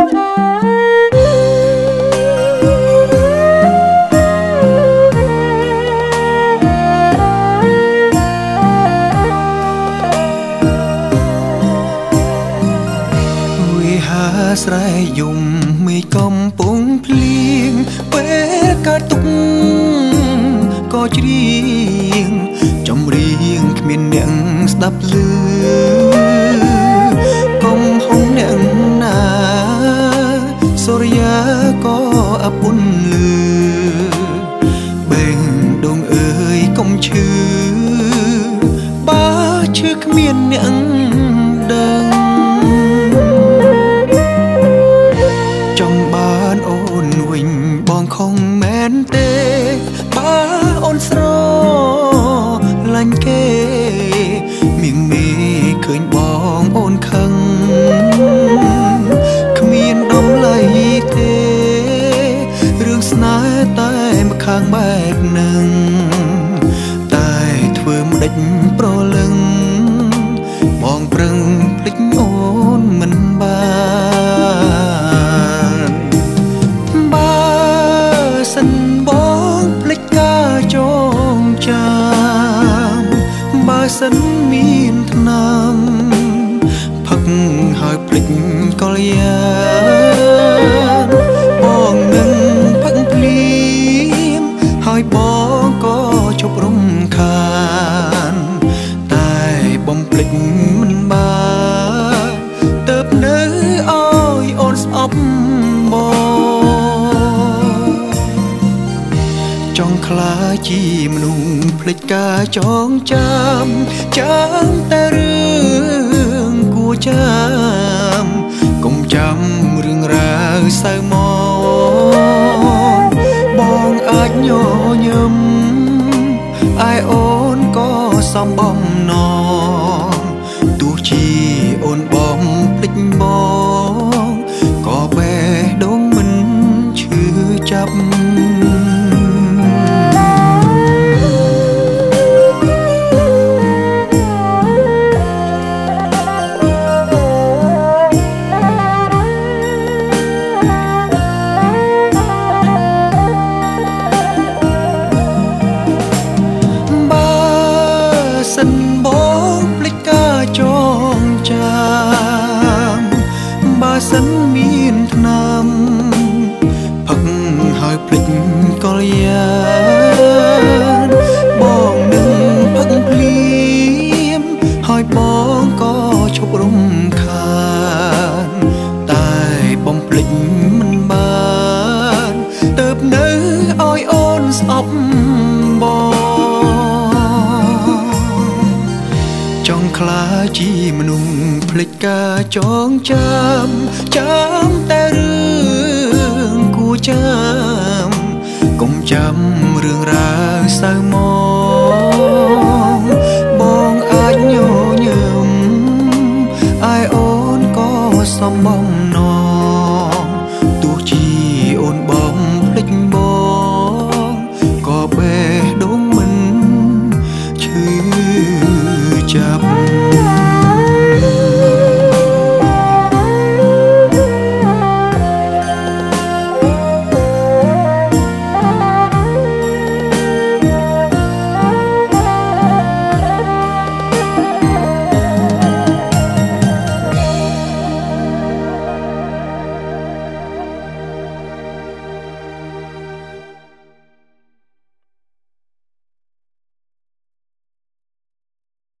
វិហាស្រែយំមេឃកំពុងភ្លៀងពេលកាត់ទុកក៏ច្រៀងចម្រៀងគ្មានអ្នកស្ដាប់ឮ គ្មានអ្នកដឹងស្រលាញ់គេមៀងមេឃើញបងអូនខឹងគ្មានដំឡៃទេរឿងស្នេហ៍តែម្ខាងបែបនឹងតែធ្វើមិនដេចប្រលឹង បងប្រឹងភ្លេចអូនមិនបានបើសិនសិនមានថ្នាំផឹកហើយភ្លេចកល លេចមិនបានទៅនៅអើយអូនស្អប់បងចង់ខ្លាចជាមនុស្សភ្លេចការចងចាំចាំតែរឿងគួរចាំកុំចាំរឿងរ៉ាវសៅមកបងអាចញញឹមឯអូនក៏សំបំ អូនបំភ្លេចបង សិនមានថ្នាំផឹកហើយភ្លេចកលយាបងនឹងផឹកភ្លៀមហើយបងក៏ឈប់រំខានតែបំភ្លេចមិនបានទៅនៅឲ្យអូនស្អប់ខ្លាជាមនុស្ស ភ្លេចការចងចាំចាំតែរឿងគួរចាំ